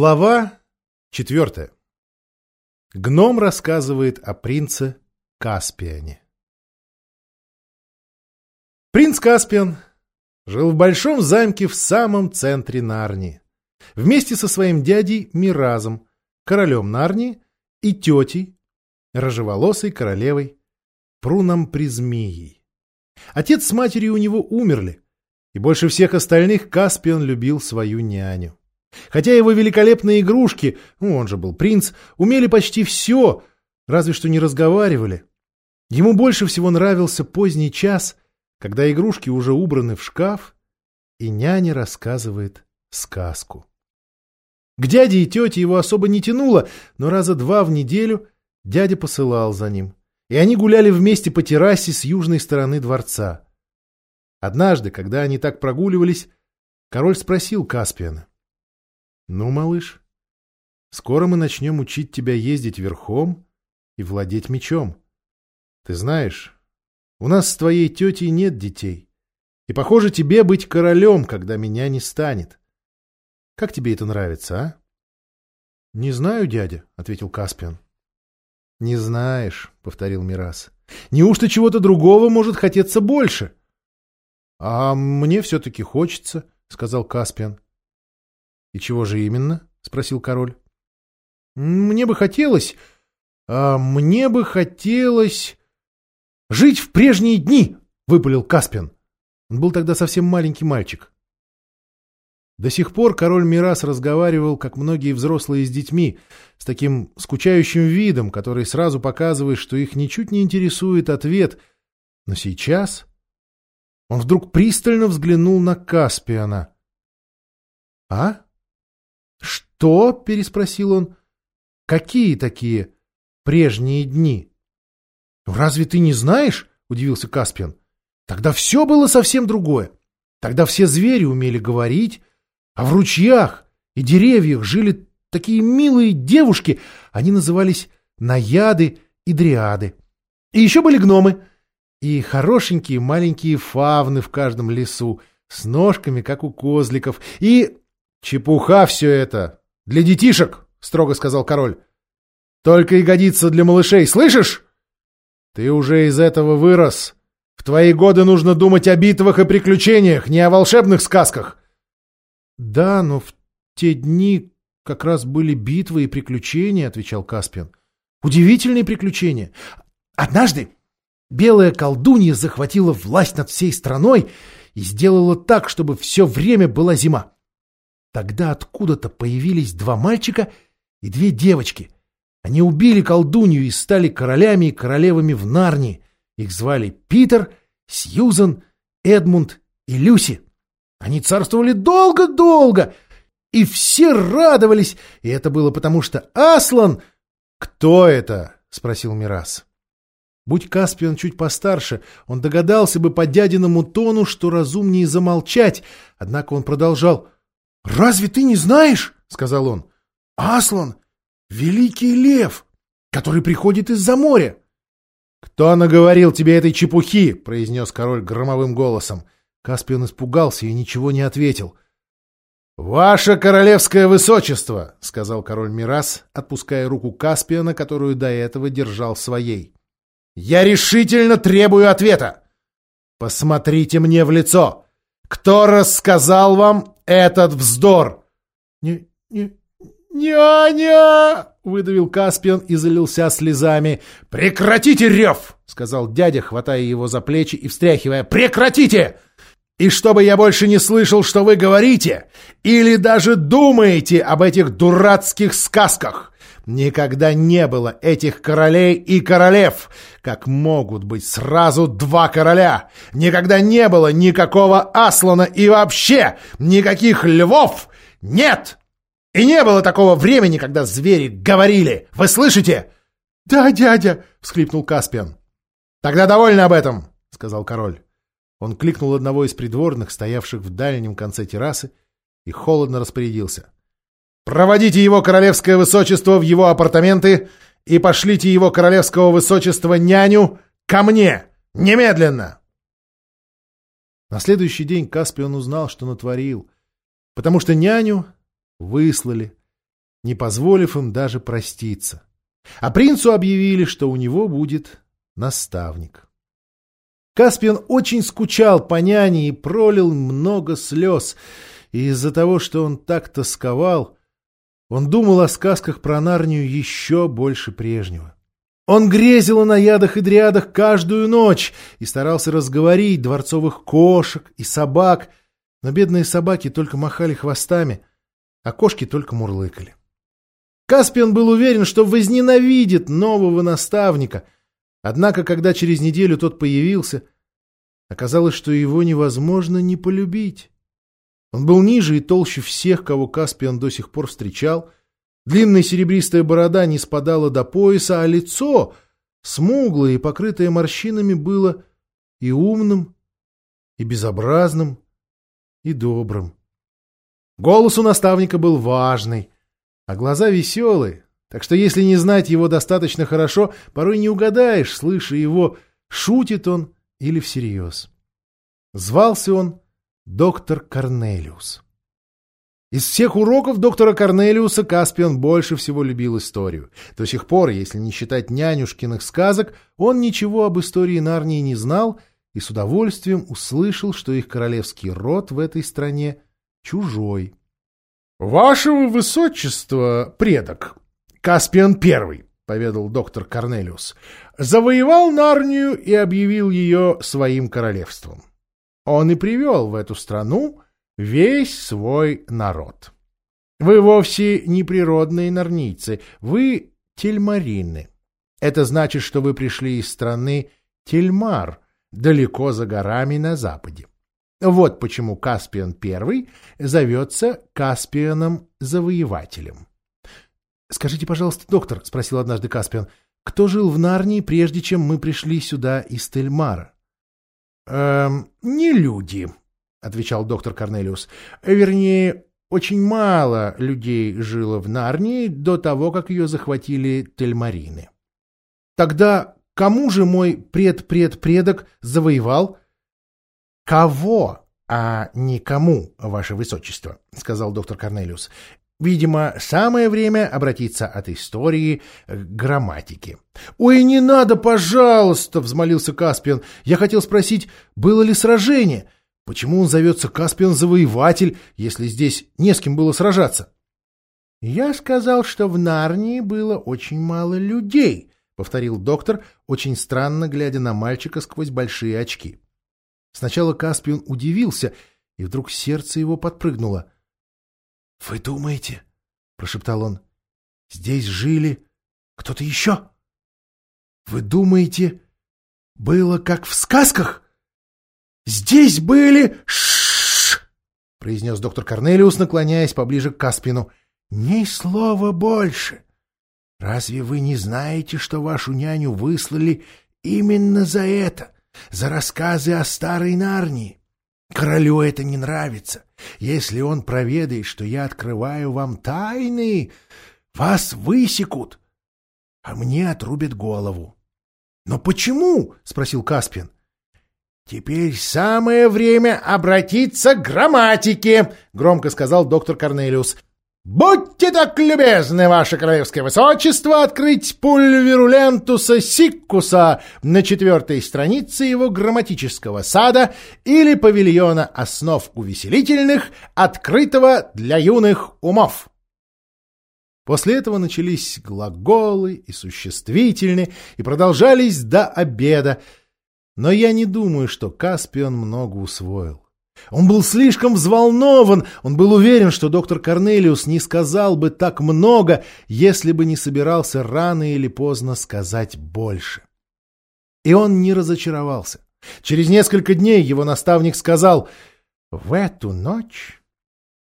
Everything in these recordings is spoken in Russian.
Глава четвертая. Гном рассказывает о принце Каспиане. Принц Каспиан жил в большом замке в самом центре Нарнии, вместе со своим дядей Миразом, королем Нарнии, и тетей, рыжеволосой королевой Пруном Призмией. Отец с матерью у него умерли, и больше всех остальных Каспиан любил свою няню. Хотя его великолепные игрушки, ну, он же был принц, умели почти все, разве что не разговаривали. Ему больше всего нравился поздний час, когда игрушки уже убраны в шкаф, и няня рассказывает сказку. К дяде и тете его особо не тянуло, но раза два в неделю дядя посылал за ним, и они гуляли вместе по террасе с южной стороны дворца. Однажды, когда они так прогуливались, король спросил Каспиана. Ну, малыш, скоро мы начнем учить тебя ездить верхом и владеть мечом. Ты знаешь, у нас с твоей тетей нет детей. И, похоже, тебе быть королем, когда меня не станет. Как тебе это нравится, а? — Не знаю, дядя, — ответил Каспиан. — Не знаешь, — повторил Мирас. — Неужто чего-то другого может хотеться больше? — А мне все-таки хочется, — сказал Каспиан. — И чего же именно? — спросил король. — Мне бы хотелось... А мне бы хотелось... — Жить в прежние дни! — выпалил Каспиан. Он был тогда совсем маленький мальчик. До сих пор король Мирас разговаривал, как многие взрослые с детьми, с таким скучающим видом, который сразу показывает, что их ничуть не интересует ответ. Но сейчас он вдруг пристально взглянул на Каспиана. — А? «Что?» — переспросил он. «Какие такие прежние дни?» «Разве ты не знаешь?» — удивился Каспиан. «Тогда все было совсем другое. Тогда все звери умели говорить, а в ручьях и деревьях жили такие милые девушки, они назывались наяды и дриады. И еще были гномы, и хорошенькие маленькие фавны в каждом лесу, с ножками, как у козликов, и... «Чепуха все это!» «Для детишек», — строго сказал король. «Только и годится для малышей, слышишь? Ты уже из этого вырос. В твои годы нужно думать о битвах и приключениях, не о волшебных сказках». «Да, но в те дни как раз были битвы и приключения», — отвечал Каспиан. «Удивительные приключения. Однажды белая колдунья захватила власть над всей страной и сделала так, чтобы все время была зима. Тогда откуда-то появились два мальчика и две девочки. Они убили колдунью и стали королями и королевами в Нарнии. Их звали Питер, Сьюзан, Эдмунд и Люси. Они царствовали долго-долго, и все радовались, и это было потому, что Аслан... — Кто это? — спросил Мирас. Будь Каспиан чуть постарше, он догадался бы по дядиному тону, что разумнее замолчать, однако он продолжал — «Разве ты не знаешь, — сказал он, — Аслан — великий лев, который приходит из-за моря?» «Кто наговорил тебе этой чепухи?» — произнес король громовым голосом. Каспиан испугался и ничего не ответил. «Ваше королевское высочество!» — сказал король Мирас, отпуская руку Каспиана, которую до этого держал своей. «Я решительно требую ответа! Посмотрите мне в лицо! Кто рассказал вам этот вздор? Не, не, «Няня!» — выдавил Каспиан и залился слезами. «Прекратите рев!» — сказал дядя, хватая его за плечи и встряхивая. «Прекратите! И чтобы я больше не слышал, что вы говорите, или даже думаете об этих дурацких сказках!» Никогда не было этих королей и королев, как могут быть сразу два короля. Никогда не было никакого Аслана и вообще никаких львов. Нет! И не было такого времени, когда звери говорили. Вы слышите? «Да, дядя!» — всхлипнул Каспиан. «Тогда довольно об этом!» — сказал король. Он кликнул одного из придворных, стоявших в дальнем конце террасы, и холодно распорядился. Проводите его королевское высочество в его апартаменты и пошлите его королевского высочества няню ко мне! Немедленно!» На следующий день Каспион узнал, что натворил, потому что няню выслали, не позволив им даже проститься. А принцу объявили, что у него будет наставник. Каспиан очень скучал по няне и пролил много слез, и из-за того, что он так тосковал, он думал о сказках про Нарнию еще больше прежнего. Он грезил о наядах и дриадах каждую ночь и старался разговорить дворцовых кошек и собак, но бедные собаки только махали хвостами, а кошки только мурлыкали. Каспиан был уверен, что возненавидит нового наставника, однако, когда через неделю тот появился, оказалось, что его невозможно не полюбить. Он был ниже и толще всех, кого Каспиан до сих пор встречал. Длинная серебристая борода не спадала до пояса, а лицо, смуглое и покрытое морщинами, было и умным, и безобразным, и добрым. Голос у наставника был важный, а глаза веселые, так что если не знать его достаточно хорошо, порой не угадаешь, слыша его, шутит он или всерьез. Звался он доктор Корнелиус. Из всех уроков доктора Корнелиуса Каспиан больше всего любил историю. До сих пор, если не считать нянюшкиных сказок, он ничего об истории Нарнии не знал и с удовольствием услышал, что их королевский род в этой стране чужой. — Вашего высочества, предок, Каспиан Первый, — поведал доктор Корнелиус, — завоевал Нарнию и объявил ее своим королевством. Он и привел в эту страну весь свой народ. Вы вовсе не природные нарнийцы, вы тельмарины. Это значит, что вы пришли из страны Тельмар, далеко за горами на западе. Вот почему Каспиан I зовется Каспианом-завоевателем. — Скажите, пожалуйста, доктор, — спросил однажды Каспиан, — кто жил в Нарнии, прежде чем мы пришли сюда из Тельмара? «Эм, не люди», — отвечал доктор Корнелиус. «Вернее, очень мало людей жило в Нарнии до того, как ее захватили тельмарины. Тогда кому же мой пред-пред-предок завоевал?» «Кого, а не кому, ваше высочество», — сказал доктор Корнелиус. Видимо, самое время обратиться от истории к грамматике. «Ой, не надо, пожалуйста!» — взмолился Каспиан. «Я хотел спросить, было ли сражение? Почему он зовется Каспиан-завоеватель, если здесь не с кем было сражаться?» «Я сказал, что в Нарнии было очень мало людей», — повторил доктор, очень странно глядя на мальчика сквозь большие очки. Сначала Каспиан удивился, и вдруг сердце его подпрыгнуло — «Вы думаете, — прошептал он, — здесь жили кто-то еще? Вы думаете, было как в сказках? Здесь были... Ш произнес доктор Корнелиус, наклоняясь поближе к Каспину. «Ни слова больше. Разве вы не знаете, что вашу няню выслали именно за это, за рассказы о старой Нарнии? Королю это не нравится. Если он проведает, что я открываю вам тайны, вас высекут, а мне отрубят голову. — Но почему? — спросил Каспин. — Теперь самое время обратиться к грамматике, — громко сказал доктор Корнелиус. «Будьте так любезны, ваше королевское высочество, открыть пульверулентуса сиккуса на четвертой странице его грамматического сада или павильона основ увеселительных, открытого для юных умов». После этого начались глаголы и существительные и продолжались до обеда, но я не думаю, что Каспион много усвоил. Он был слишком взволнован, он был уверен, что доктор Корнелиус не сказал бы так много, если бы не собирался рано или поздно сказать больше. И он не разочаровался. Через несколько дней его наставник сказал, «В эту ночь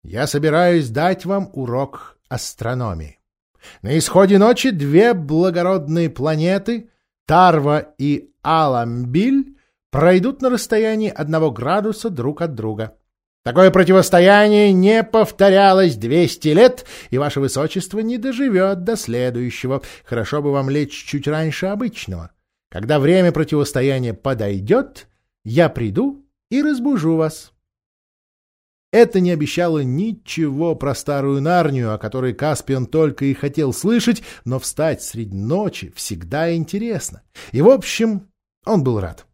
я собираюсь дать вам урок астрономии. На исходе ночи две благородные планеты, Тарва и Аламбиль, пройдут на расстоянии одного градуса друг от друга. Такое противостояние не повторялось двести лет, и ваше высочество не доживет до следующего. Хорошо бы вам лечь чуть раньше обычного. Когда время противостояния подойдет, я приду и разбужу вас. Это не обещало ничего про старую Нарнию, о которой Каспиан только и хотел слышать, но встать среди ночи всегда интересно. И, в общем, он был рад.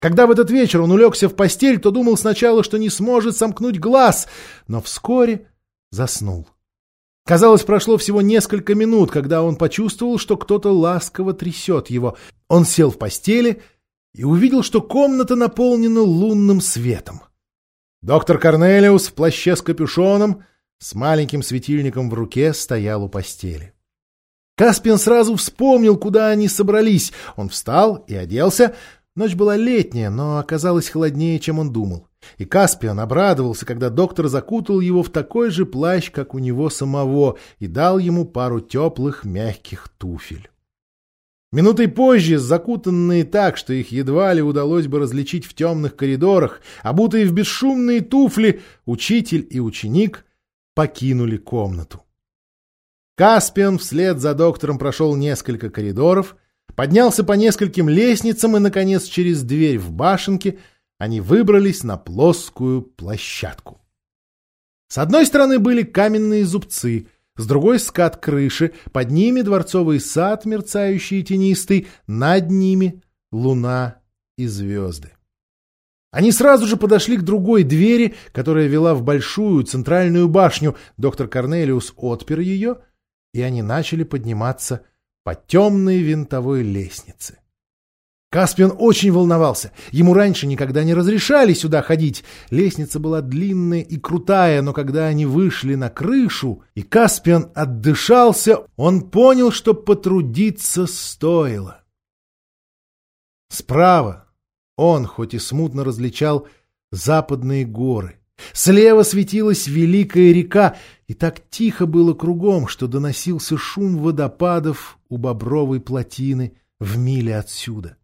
Когда в этот вечер он улегся в постель, то думал сначала, что не сможет сомкнуть глаз, но вскоре заснул. Казалось, прошло всего несколько минут, когда он почувствовал, что кто-то ласково трясет его. Он сел в постели и увидел, что комната наполнена лунным светом. Доктор Корнелиус в плаще с капюшоном, с маленьким светильником в руке, стоял у постели. Каспиан сразу вспомнил, куда они собрались. Он встал и оделся. Ночь была летняя, но оказалась холоднее, чем он думал. И Каспиан обрадовался, когда доктор закутал его в такой же плащ, как у него самого, и дал ему пару теплых мягких туфель. Минутой позже, закутанные так, что их едва ли удалось бы различить в темных коридорах, обутые в бесшумные туфли, учитель и ученик покинули комнату. Каспиан вслед за доктором прошел несколько коридоров, поднялся по нескольким лестницам и, наконец, через дверь в башенке они выбрались на плоскую площадку. С одной стороны были каменные зубцы — с другой скат крыши, под ними дворцовый сад, мерцающий и тенистый, над ними луна и звезды. Они сразу же подошли к другой двери, которая вела в большую центральную башню. Доктор Корнелиус отпер ее, и они начали подниматься по темной винтовой лестнице. Каспиан очень волновался. Ему раньше никогда не разрешали сюда ходить. Лестница была длинная и крутая, но когда они вышли на крышу, и Каспиан отдышался, он понял, что потрудиться стоило. Справа он, хоть и смутно различал, западные горы. Слева светилась великая река, и так тихо было кругом, что доносился шум водопадов у бобровой плотины в миле отсюда.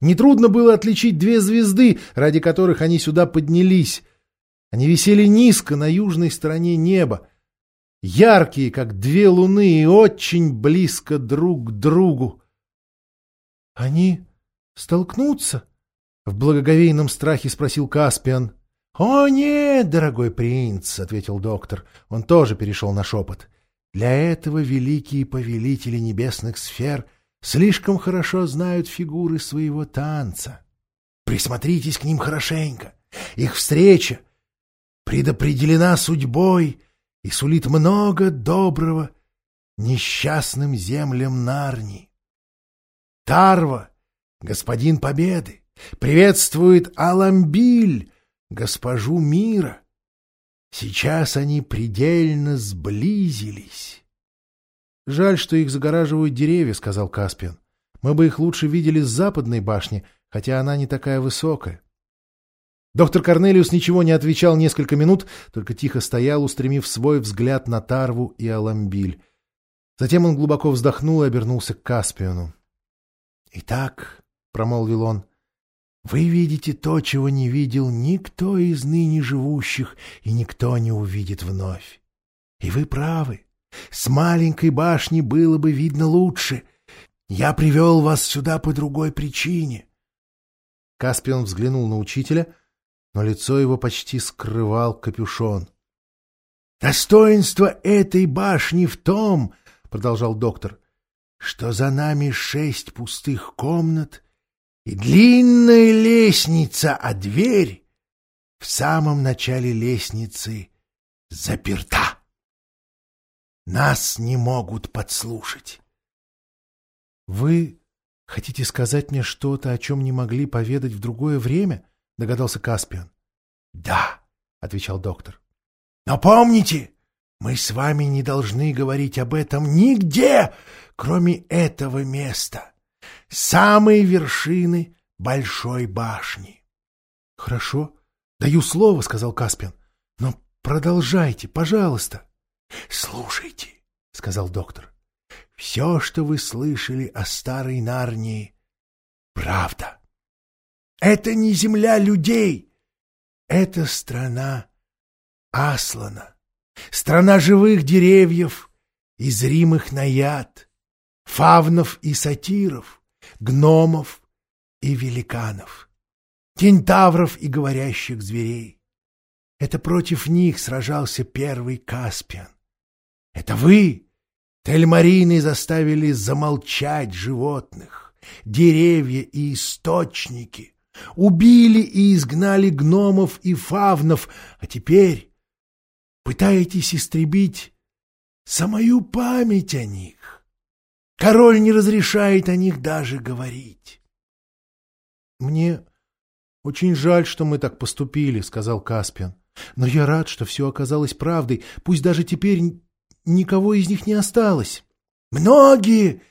Нетрудно было отличить две звезды, ради которых они сюда поднялись. Они висели низко на южной стороне неба, яркие, как две луны, и очень близко друг к другу. — Они столкнутся? — в благоговейном страхе спросил Каспиан. — О, нет, дорогой принц, — ответил доктор. Он тоже перешел на шепот. — Для этого великие повелители небесных сфер слишком хорошо знают фигуры своего танца. Присмотритесь к ним хорошенько. Их встреча предопределена судьбой и сулит много доброго несчастным землям Нарни. Тарва, господин Победы, приветствует Аламбиль, госпожу мира. Сейчас они предельно сблизились. — Жаль, что их загораживают деревья, — сказал Каспиан. — Мы бы их лучше видели с западной башни, хотя она не такая высокая. Доктор Корнелиус ничего не отвечал несколько минут, только тихо стоял, устремив свой взгляд на Тарву и Аламбиль. Затем он глубоко вздохнул и обернулся к Каспиану. — Итак, — промолвил он, — вы видите то, чего не видел никто из ныне живущих, и никто не увидит вновь. И вы правы. С маленькой башни было бы видно лучше. Я привел вас сюда по другой причине. Каспион взглянул на учителя, но лицо его почти скрывал капюшон. — Достоинство этой башни в том, — продолжал доктор, — что за нами шесть пустых комнат и длинная лестница, а дверь в самом начале лестницы заперта. Нас не могут подслушать. — Вы хотите сказать мне что-то, о чем не могли поведать в другое время? — догадался Каспиан. — Да, — отвечал доктор. — Но помните, мы с вами не должны говорить об этом нигде, кроме этого места, самой вершины большой башни. — Хорошо, даю слово, — сказал Каспиан. — Но продолжайте, пожалуйста. — Слушайте, — сказал доктор, — все, что вы слышали о старой Нарнии, правда. Это не земля людей, это страна Аслана, страна живых деревьев и зримых наяд, фавнов и сатиров, гномов и великанов, кентавров и говорящих зверей. Это против них сражался первый Каспиан. Это вы, Тельмарины, заставили замолчать животных, деревья и источники, убили и изгнали гномов и фавнов, а теперь пытаетесь истребить самую память о них. Король не разрешает о них даже говорить. — Мне очень жаль, что мы так поступили, — сказал Каспиан. — Но я рад, что все оказалось правдой, пусть даже теперь никого из них не осталось. — Многие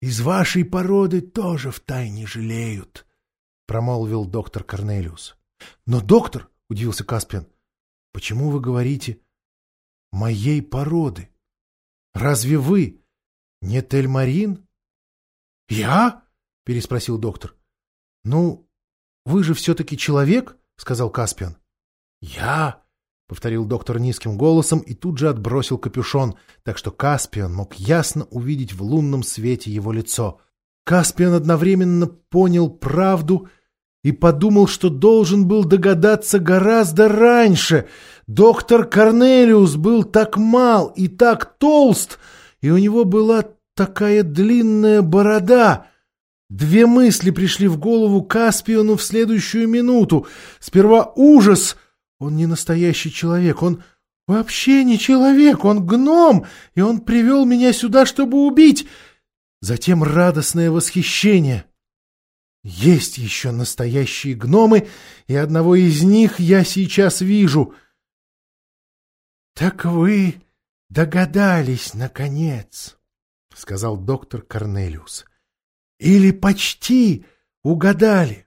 из вашей породы тоже втайне жалеют, — промолвил доктор Корнелиус. — Но, доктор, — удивился Каспиан, — почему вы говорите «моей породы»? Разве вы не Тельмарин? — Я? — переспросил доктор. — Ну, вы же все-таки человек, — сказал Каспиан. — Я? — повторил доктор низким голосом и тут же отбросил капюшон, так что Каспиан мог ясно увидеть в лунном свете его лицо. Каспиан одновременно понял правду и подумал, что должен был догадаться гораздо раньше. Доктор Корнелиус был так мал и так толст, и у него была такая длинная борода. Две мысли пришли в голову Каспиону в следующую минуту. Сперва ужас. Он не настоящий человек, он вообще не человек, он гном, и он привел меня сюда, чтобы убить. Затем радостное восхищение — есть еще настоящие гномы, и одного из них я сейчас вижу. — Так вы догадались, наконец, — сказал доктор Корнелиус. — Или почти угадали.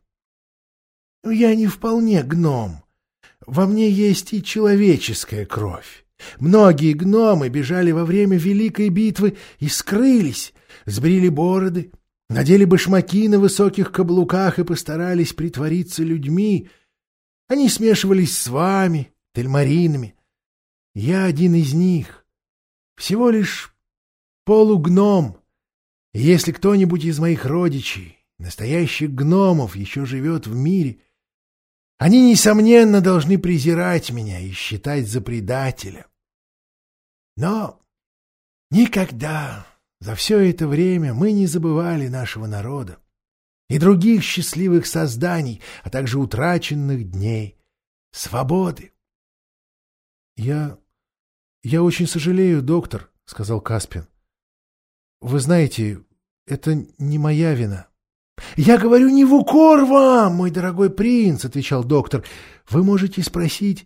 Я не вполне гном. Во мне есть и человеческая кровь. Многие гномы бежали во время Великой битвы и скрылись, сбрили бороды, надели башмаки на высоких каблуках и постарались притвориться людьми. Они смешивались с вами, тельмаринами. Я один из них. Всего лишь полугном. Если кто-нибудь из моих родичей, настоящих гномов, еще живет в мире, они, несомненно, должны презирать меня и считать за предателя. Но никогда за все это время мы не забывали нашего народа и других счастливых созданий, а также утраченных дней, свободы. — Я... я очень сожалею, доктор, — сказал Каспин. — Вы знаете, это не моя вина. — Я говорю не в укор вам, мой дорогой принц, — отвечал доктор. — Вы можете спросить,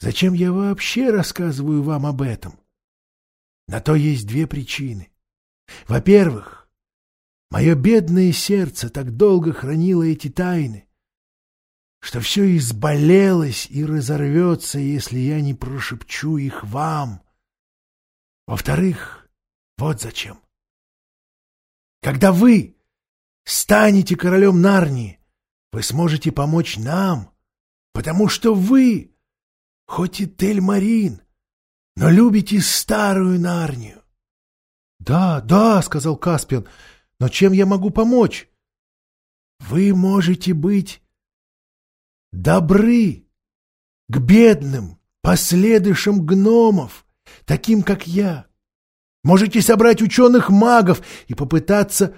зачем я вообще рассказываю вам об этом? На то есть две причины. Во-первых, мое бедное сердце так долго хранило эти тайны, что все изболелось и разорвется, если я не прошепчу их вам. Во-вторых, вот зачем. Когда вы станете королем Нарнии, вы сможете помочь нам, потому что вы, хоть и Тель-Марин, но любите старую Нарнию. «Да, да», — сказал Каспиан, — «но чем я могу помочь?» «Вы можете быть добры к бедным, последующим гномов, таким, как я. Можете собрать ученых-магов и попытаться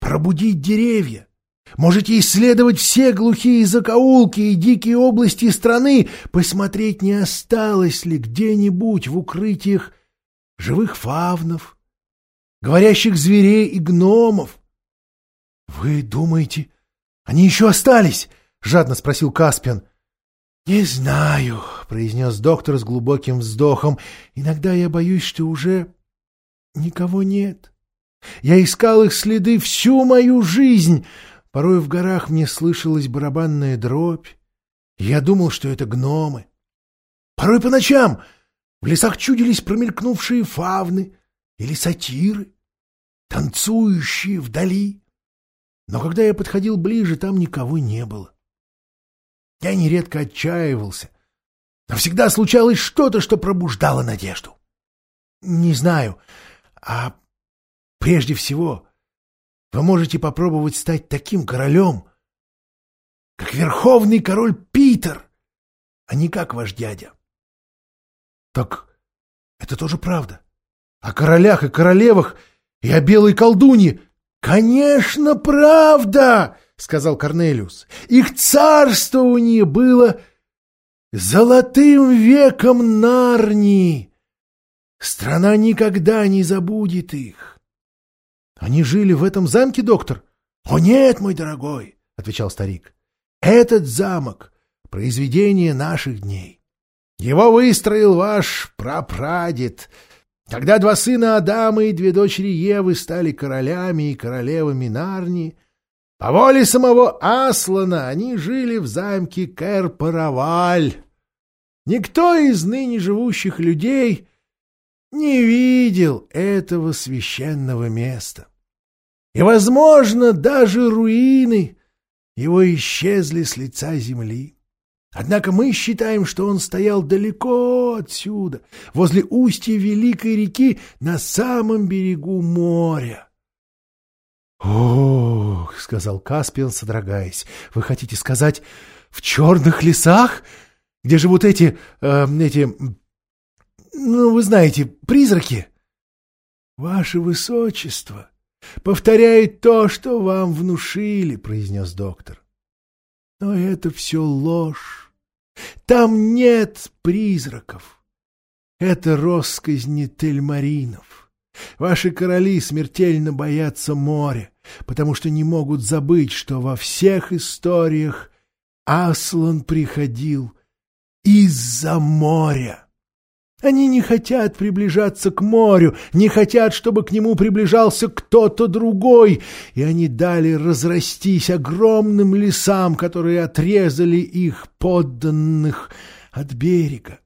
пробудить деревья. Можете исследовать все глухие закоулки и дикие области страны, посмотреть, не осталось ли где-нибудь в укрытиях живых фавнов, говорящих зверей и гномов. — Вы думаете, они еще остались? — жадно спросил Каспиан. — Не знаю, — произнес доктор с глубоким вздохом. — Иногда я боюсь, что уже никого нет. Я искал их следы всю мою жизнь. Порой в горах мне слышалась барабанная дробь. Я думал, что это гномы. Порой по ночам в лесах чудились промелькнувшие фавны, или сатиры, танцующие вдали. Но когда я подходил ближе, там никого не было. Я нередко отчаивался, но всегда случалось что-то, что пробуждало надежду. Не знаю, а прежде всего вы можете попробовать стать таким королем, как верховный король Питер, а не как ваш дядя. — Так это тоже правда. О королях и королевах и о белой колдуне. — Конечно, правда! — сказал Корнелиус. — Их царствование было золотым веком Нарнии. Страна никогда не забудет их. — Они жили в этом замке, доктор? — О нет, мой дорогой, — отвечал старик. — Этот замок — произведение наших дней. Его выстроил ваш прапрадед, когда два сына Адама и две дочери Евы стали королями и королевами Нарнии. По воле самого Аслана они жили в замке Кэр-Параваль. Никто из ныне живущих людей не видел этого священного места. И, возможно, даже руины его исчезли с лица земли. Однако мы считаем, что он стоял далеко отсюда, возле устья Великой реки, на самом берегу моря. «Ох!» — сказал Каспиан, содрогаясь. «Вы хотите сказать, в черных лесах, где живут эти... Э, эти... ну, вы знаете, призраки?» «Ваше Высочество повторяет то, что вам внушили», — произнес доктор. «Но это все ложь. Там нет призраков. Это росказни тельмаринов. Ваши короли смертельно боятся моря, потому что не могут забыть, что во всех историях Аслан приходил из-за моря. Они не хотят приближаться к морю, не хотят, чтобы к нему приближался кто-то другой, и они дали разрастись огромным лесам, которые отрезали их подданных от берега.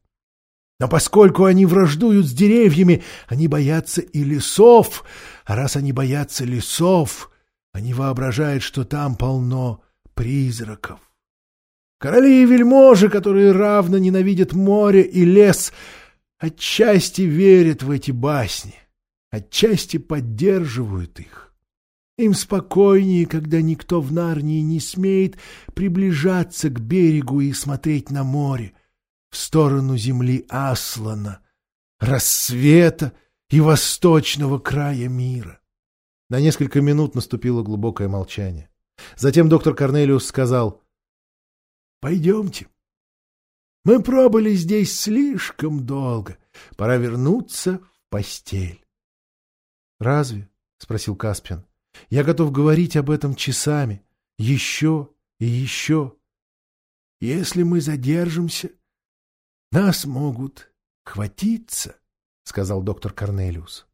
Но поскольку они враждуют с деревьями, они боятся и лесов, а раз они боятся лесов, они воображают, что там полно призраков. Короли и вельможи, которые равно ненавидят море и лес — отчасти верят в эти басни, отчасти поддерживают их. Им спокойнее, когда никто в Нарнии не смеет приближаться к берегу и смотреть на море, в сторону земли Аслана, рассвета и восточного края мира. На несколько минут наступило глубокое молчание. Затем доктор Корнелиус сказал, «Пойдемте, мы пробыли здесь слишком долго. Пора вернуться в постель. — Разве? — спросил Каспиан. — Я готов говорить об этом часами. Еще и еще. Если мы задержимся, нас могут хватиться, — сказал доктор Корнелиус.